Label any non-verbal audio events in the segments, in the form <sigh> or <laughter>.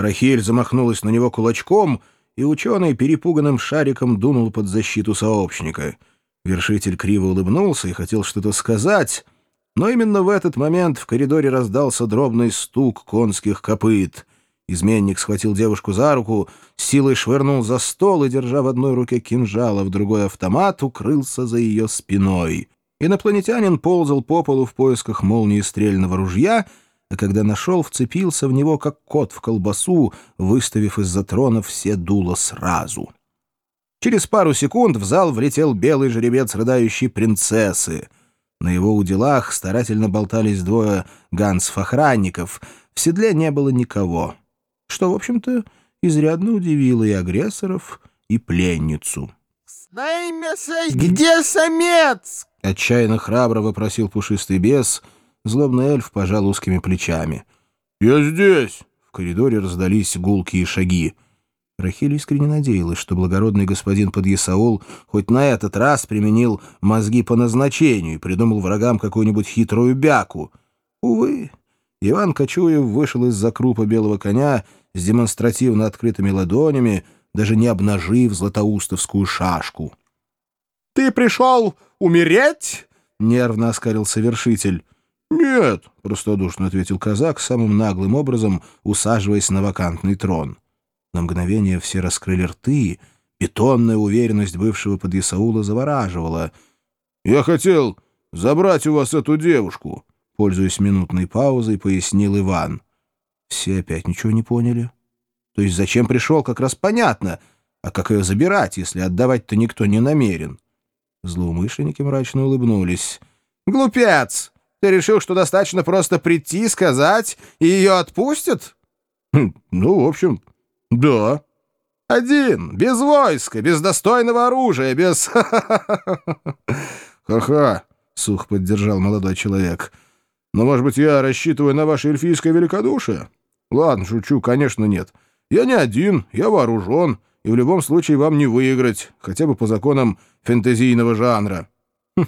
Рахиль замахнулась на него кулачком, и ученый перепуганным шариком дунул под защиту сообщника. Вершитель криво улыбнулся и хотел что-то сказать, но именно в этот момент в коридоре раздался дробный стук конских копыт. Изменник схватил девушку за руку, силой швырнул за стол и, держа в одной руке кинжал, а в другой автомат, укрылся за ее спиной. Инопланетянин ползал по полу в поисках молнии стрельного ружья, а когда нашел, вцепился в него, как кот в колбасу, выставив из-за трона все дула сразу. Через пару секунд в зал влетел белый жеребец рыдающей принцессы. На его уделах старательно болтались двое гансов-охранников. В седле не было никого что, в общем-то, изрядно удивило и агрессоров, и пленницу. «Где самец?» — отчаянно храбро вопросил пушистый бес. Злобный эльф пожал узкими плечами. «Я здесь!» — в коридоре раздались гулкие шаги. Рахиль искренне надеялась, что благородный господин Подъясаул хоть на этот раз применил мозги по назначению и придумал врагам какую-нибудь хитрую бяку. Увы, Иван Кочуев вышел из-за крупа белого коня с демонстративно открытыми ладонями, даже не обнажив златоустовскую шашку. — Ты пришел умереть? — нервно оскарился вершитель. — Нет, — простодушно ответил казак, самым наглым образом усаживаясь на вакантный трон. На мгновение все раскрыли рты, бетонная уверенность бывшего подъясаула завораживала. — Я хотел забрать у вас эту девушку, — пользуясь минутной паузой, пояснил Иван. — все опять ничего не поняли. То есть зачем пришел, как раз понятно. А как ее забирать, если отдавать-то никто не намерен? Злоумышленники мрачно улыбнулись. «Глупец! Ты решил, что достаточно просто прийти, сказать, и ее отпустят?» хм, «Ну, в общем, да». «Один, без войска, без достойного оружия, без...» <laughs> «Ха-ха!» — сух поддержал молодой человек. «Но, может быть, я рассчитываю на ваше эльфийское великодушие?» Ладно, шучу, конечно, нет. Я не один, я вооружен, и в любом случае вам не выиграть, хотя бы по законам фэнтезийного жанра.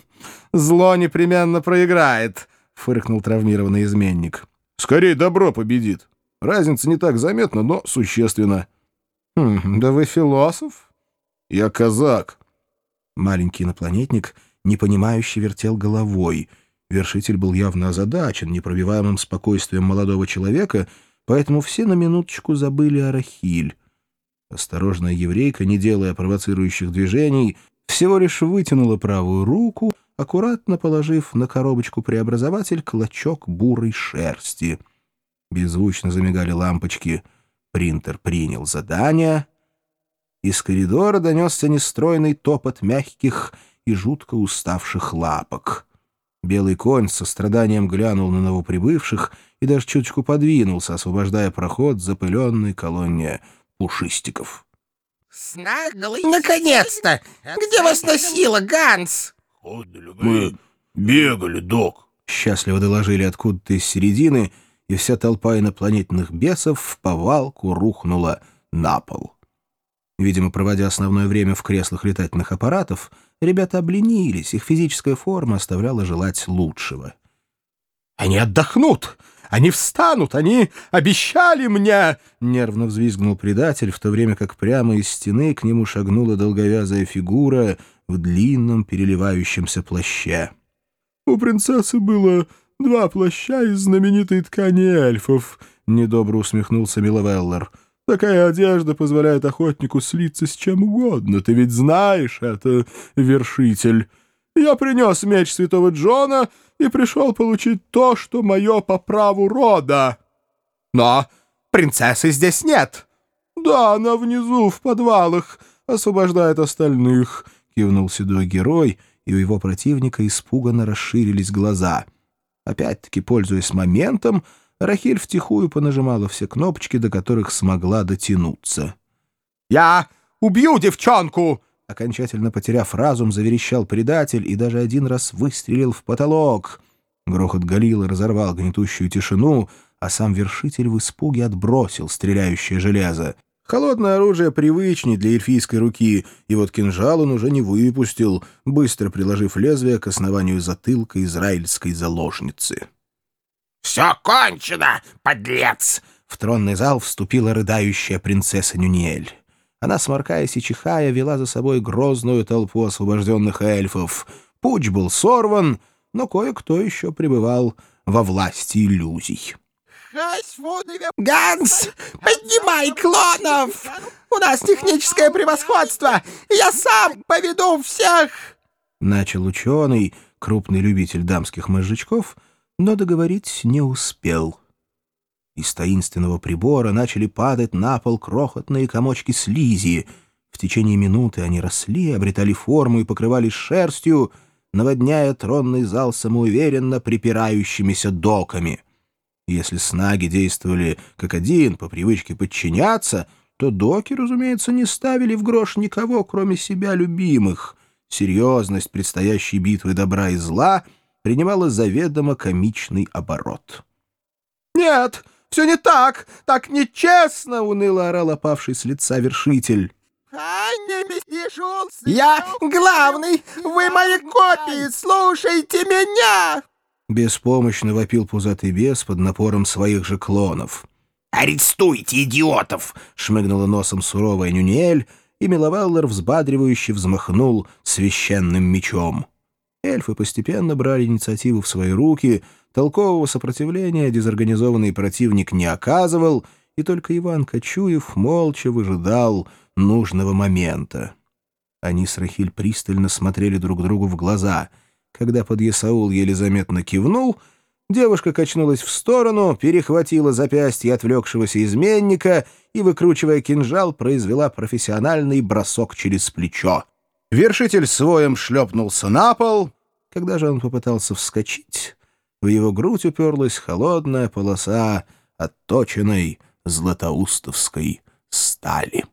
<laughs> «Зло непременно проиграет», — фыркнул травмированный изменник. «Скорее добро победит. Разница не так заметна, но существенна». Хм, «Да вы философ?» «Я казак». Маленький инопланетник непонимающе вертел головой. Вершитель был явно озадачен непробиваемым спокойствием молодого человека — поэтому все на минуточку забыли о Рахиль. Осторожная еврейка, не делая провоцирующих движений, всего лишь вытянула правую руку, аккуратно положив на коробочку-преобразователь клочок бурой шерсти. Беззвучно замигали лампочки. Принтер принял задание. Из коридора донесся нестройный топот мягких и жутко уставших лапок. Белый конь со страданием глянул на новоприбывших и даже чуточку подвинулся, освобождая проход запыленной колонне пушистиков. «Наконец-то! Где вас носило, Ганс?» «Мы бегали, док», — счастливо доложили откуда-то из середины, и вся толпа инопланетных бесов в повалку рухнула на пол. Видимо, проводя основное время в креслах летательных аппаратов, ребята обленились, их физическая форма оставляла желать лучшего. «Они отдохнут! Они встанут! Они обещали мне!» Нервно взвизгнул предатель, в то время как прямо из стены к нему шагнула долговязая фигура в длинном переливающемся плаще. «У принцессы было два плаща из знаменитой ткани эльфов», — недобро усмехнулся Миловеллер. «Такая одежда позволяет охотнику слиться с чем угодно. Ты ведь знаешь это, вершитель. Я принес меч святого Джона и пришел получить то, что мое по праву рода. Но принцессы здесь нет. Да, она внизу, в подвалах, освобождает остальных, — кивнул седой герой, и у его противника испуганно расширились глаза. Опять-таки, пользуясь моментом, Рахиль втихую понажимала все кнопочки, до которых смогла дотянуться. «Я убью девчонку!» Окончательно потеряв разум, заверещал предатель и даже один раз выстрелил в потолок. Грохот Галила разорвал гнетущую тишину, а сам вершитель в испуге отбросил стреляющее железо. Холодное оружие привычнее для эльфийской руки, и вот кинжал он уже не выпустил, быстро приложив лезвие к основанию затылка израильской заложницы. «Все кончено, подлец!» в тронный зал вступила рыдающая принцесса Нюниэль. Она, сморкаясь и чихая, вела за собой грозную толпу освобожденных эльфов. Путь был сорван, но кое-кто еще пребывал во власти иллюзий. «Ганс, поднимай клонов! У нас техническое превосходство! Я сам поведу всех!» Начал ученый, крупный любитель дамских мозжечков, но договорить не успел. Из таинственного прибора начали падать на пол крохотные комочки слизи. В течение минуты они росли, обретали форму и покрывались шерстью, наводняя тронный зал самоуверенно припирающимися доками. Если снаги действовали как один, по привычке подчиняться, то доки, разумеется, не ставили в грош никого, кроме себя любимых. Серьезность предстоящей битвы добра и зла принимала заведомо комичный оборот. «Нет!» Все не так! Так нечестно!» — уныло орал опавший с лица вершитель. «Я главный! Вы мои копии! Слушайте меня!» Беспомощно вопил пузатый бес под напором своих же клонов. «Арестуйте идиотов!» — шмыгнула носом суровая Нюниэль, и Миловаллер взбадривающе взмахнул священным мечом. Эльфы постепенно брали инициативу в свои руки — Толкового сопротивления дезорганизованный противник не оказывал, и только Иван Кочуев молча выжидал нужного момента. Они с Рахиль пристально смотрели друг другу в глаза. Когда подъясаул еле заметно кивнул, девушка качнулась в сторону, перехватила запястье отвлекшегося изменника и, выкручивая кинжал, произвела профессиональный бросок через плечо. Вершитель своем шлепнулся на пол. Когда же он попытался вскочить, в его грудь уперлась холодная полоса отточенной златоустовской стали.